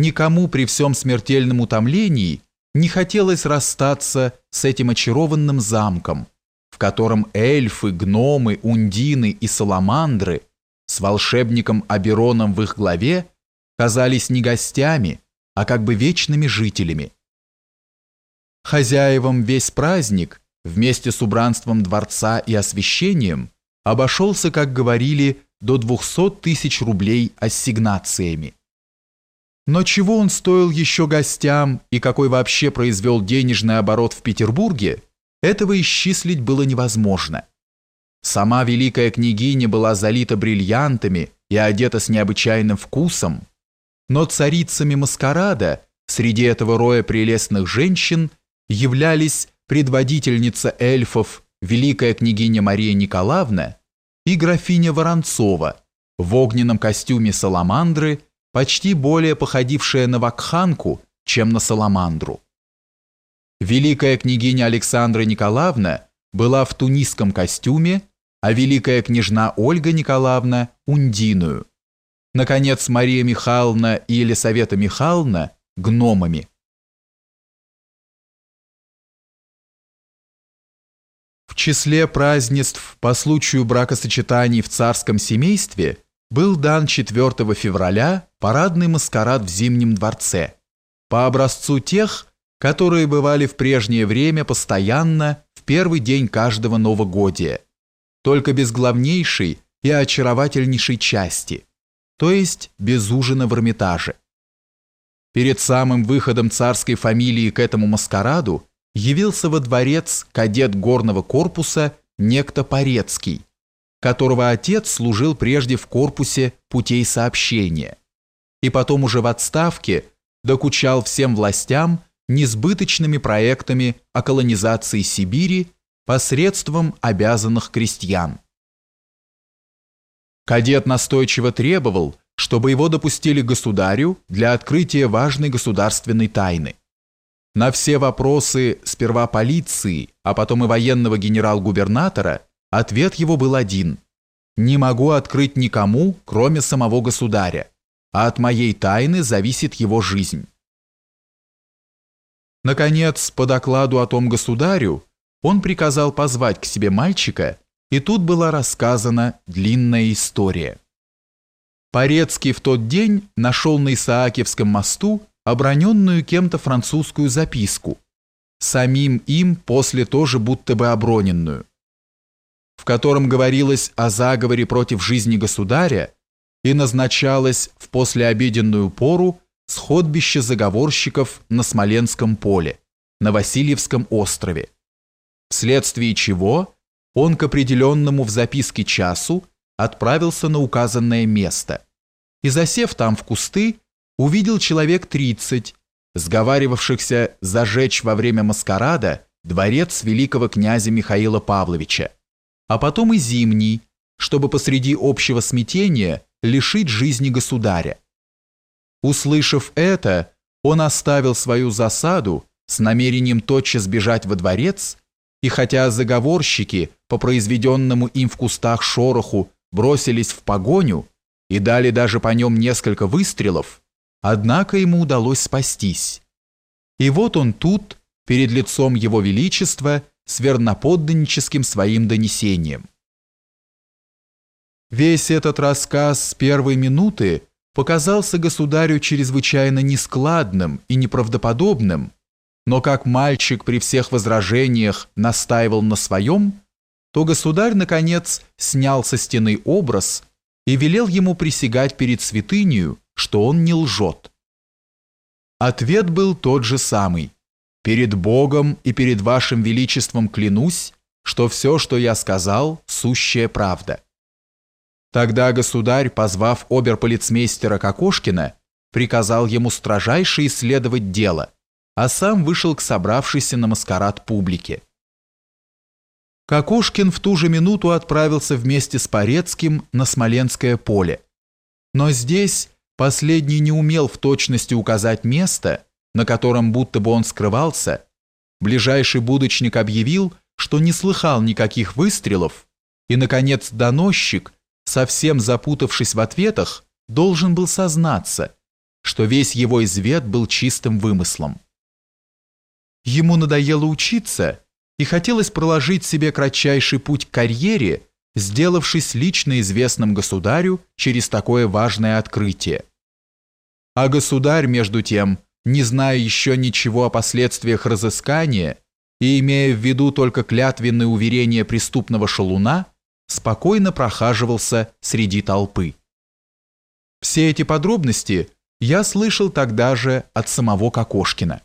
никому при всем смертельном утомлении не хотелось расстаться с этим очарованным замком, в котором эльфы, гномы, ундины и саламандры с волшебником Абероном в их главе казались не гостями, а как бы вечными жителями. Хозяевам весь праздник, вместе с убранством дворца и освещением, обошелся, как говорили, до 200 тысяч рублей ассигнациями. Но чего он стоил еще гостям и какой вообще произвел денежный оборот в Петербурге, этого исчислить было невозможно. Сама великая княгиня была залита бриллиантами и одета с необычайным вкусом, но царицами маскарада среди этого роя прелестных женщин являлись предводительница эльфов великая княгиня Мария Николаевна и графиня Воронцова в огненном костюме саламандры, почти более походившая на вакханку, чем на саламандру. Великая княгиня Александра Николаевна была в тунисском костюме, а великая княжна Ольга Николаевна – ундиную. Наконец, Мария Михайловна и Елисавета Михайловна – гномами. В числе празднеств по случаю бракосочетаний в царском семействе был дан 4 февраля парадный маскарад в Зимнем дворце, по образцу тех, которые бывали в прежнее время постоянно в первый день каждого новогодия, только без главнейшей и очаровательнейшей части – то есть без ужина в Эрмитаже. Перед самым выходом царской фамилии к этому маскараду явился во дворец кадет горного корпуса некто Порецкий, которого отец служил прежде в корпусе путей сообщения, и потом уже в отставке докучал всем властям несбыточными проектами о колонизации Сибири посредством обязанных крестьян. Кадет настойчиво требовал, чтобы его допустили государю для открытия важной государственной тайны. На все вопросы сперва полиции, а потом и военного генерал-губернатора ответ его был один – «Не могу открыть никому, кроме самого государя, а от моей тайны зависит его жизнь». Наконец, по докладу о том государю, он приказал позвать к себе мальчика и тут была рассказана длинная история. Порецкий в тот день нашел на Исаакиевском мосту оброненную кем-то французскую записку, самим им после тоже будто бы оброненную, в котором говорилось о заговоре против жизни государя и назначалось в послеобеденную пору сходбище заговорщиков на Смоленском поле, на Васильевском острове, вследствие чего – он к определенному в записке часу отправился на указанное место и, засев там в кусты, увидел человек тридцать, сговаривавшихся зажечь во время маскарада дворец великого князя Михаила Павловича, а потом и зимний, чтобы посреди общего смятения лишить жизни государя. Услышав это, он оставил свою засаду с намерением тотчас бежать во дворец и хотя заговорщики по произведенному им в кустах шороху бросились в погоню и дали даже по нем несколько выстрелов, однако ему удалось спастись. И вот он тут, перед лицом его величества, с верноподданническим своим донесением. Весь этот рассказ с первой минуты показался государю чрезвычайно нескладным и неправдоподобным, но как мальчик при всех возражениях настаивал на своем, то государь, наконец, снял со стены образ и велел ему присягать перед святынью, что он не лжет. Ответ был тот же самый. «Перед Богом и перед вашим величеством клянусь, что все, что я сказал, сущая правда». Тогда государь, позвав оберполицмейстера Кокошкина, приказал ему строжайше исследовать дело – а сам вышел к собравшейся на маскарад публике. Кокошкин в ту же минуту отправился вместе с Порецким на Смоленское поле. Но здесь последний не умел в точности указать место, на котором будто бы он скрывался. Ближайший будочник объявил, что не слыхал никаких выстрелов, и, наконец, доносчик, совсем запутавшись в ответах, должен был сознаться – что весь его извет был чистым вымыслом. Ему надоело учиться, и хотелось проложить себе кратчайший путь к карьере, сделавшись лично известным государю через такое важное открытие. А государь, между тем, не зная еще ничего о последствиях разыскания и имея в виду только клятвенные уверения преступного шалуна, спокойно прохаживался среди толпы. Все эти подробности я слышал тогда же от самого Кокошкина.